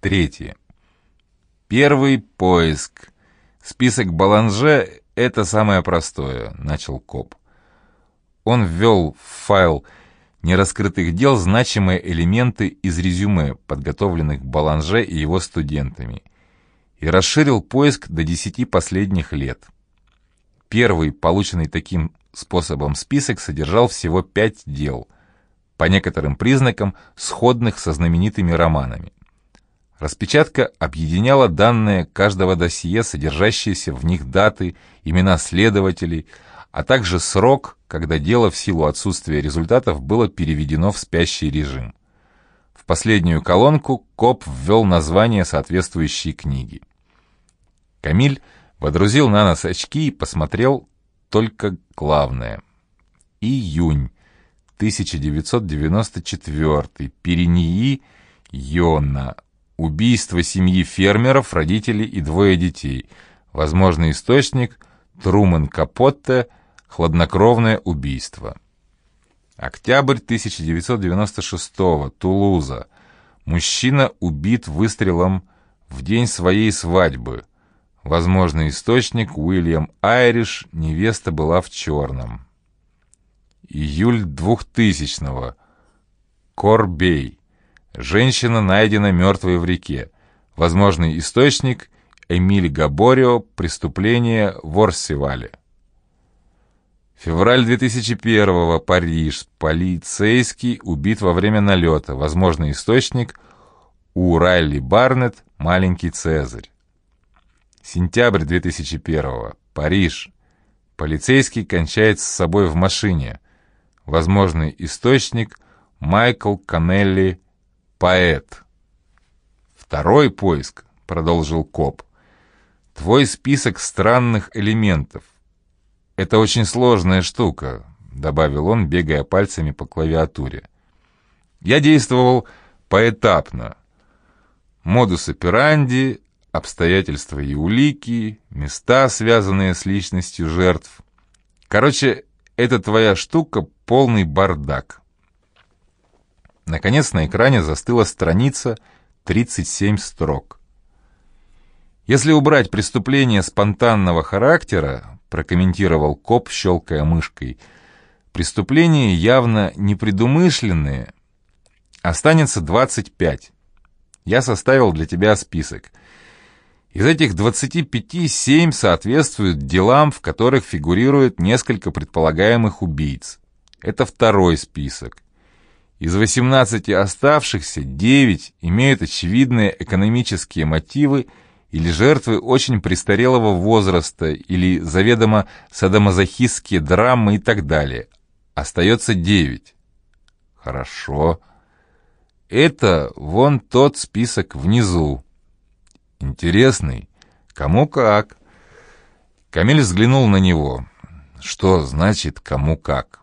Третье. Первый поиск. Список Баланже — это самое простое, начал коп. Он ввел в файл нераскрытых дел значимые элементы из резюме, подготовленных Баланже и его студентами, и расширил поиск до десяти последних лет. Первый, полученный таким способом список, содержал всего пять дел, по некоторым признакам сходных со знаменитыми романами. Распечатка объединяла данные каждого досье, содержащиеся в них даты, имена следователей, а также срок, когда дело в силу отсутствия результатов было переведено в спящий режим. В последнюю колонку Коп ввел название соответствующей книги. Камиль водрузил на нос очки и посмотрел только главное. Июнь 1994. Перении Йона. Убийство семьи фермеров, родителей и двое детей. Возможный источник Трумэн Капотте – Хладнокровное убийство. Октябрь 1996 -го, Тулуза. Мужчина убит выстрелом в день своей свадьбы. Возможный источник Уильям Айриш, невеста была в черном. Июль 2000-го. Корбей. Женщина найдена мертвой в реке. Возможный источник Эмиль Габорио, преступление в Орсивале. Февраль 2001-го, Париж. Полицейский убит во время налета. Возможный источник у Райли Барнетт, маленький Цезарь. Сентябрь 2001-го, Париж. Полицейский кончает с собой в машине. Возможный источник Майкл Канелли, поэт. Второй поиск, продолжил коп. Твой список странных элементов. «Это очень сложная штука», — добавил он, бегая пальцами по клавиатуре. «Я действовал поэтапно. Модус операнди, обстоятельства и улики, места, связанные с личностью жертв. Короче, эта твоя штука — полный бардак». Наконец на экране застыла страница 37 строк. Если убрать преступление спонтанного характера, прокомментировал коп, щелкая мышкой. «Преступления явно непредумышленные. Останется 25. Я составил для тебя список. Из этих 25 7 соответствуют делам, в которых фигурирует несколько предполагаемых убийц. Это второй список. Из 18 оставшихся 9 имеют очевидные экономические мотивы или жертвы очень престарелого возраста, или заведомо садомазохистские драмы и так далее. Остается девять. Хорошо. Это вон тот список внизу. Интересный. Кому как. Камиль взглянул на него. Что значит «кому как»?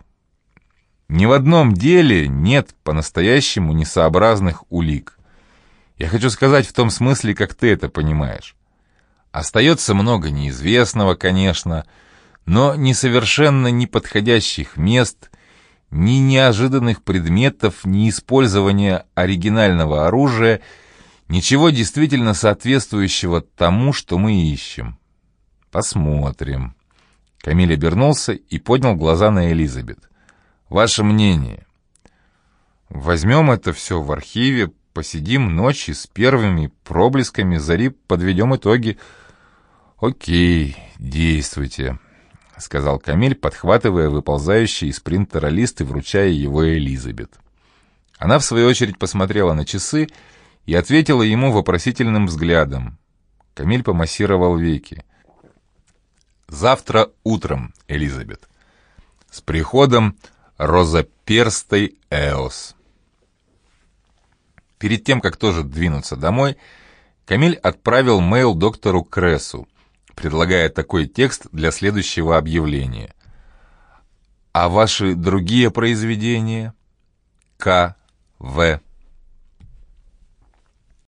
Ни в одном деле нет по-настоящему несообразных улик. Я хочу сказать в том смысле, как ты это понимаешь. Остается много неизвестного, конечно, но ни совершенно неподходящих мест, ни неожиданных предметов, ни использования оригинального оружия, ничего действительно соответствующего тому, что мы ищем. Посмотрим. Камиль обернулся и поднял глаза на Элизабет. «Ваше мнение?» «Возьмем это все в архиве, посидим ночи с первыми проблесками зари, подведем итоги. Окей, действуйте, сказал Камиль, подхватывая выползающий из принтера лист и вручая его Элизабет. Она, в свою очередь, посмотрела на часы и ответила ему вопросительным взглядом. Камиль помассировал веки. «Завтра утром, Элизабет. С приходом розоперстой Эос». Перед тем, как тоже двинуться домой, Камиль отправил мейл доктору Крессу, предлагая такой текст для следующего объявления. «А ваши другие произведения?» К. В.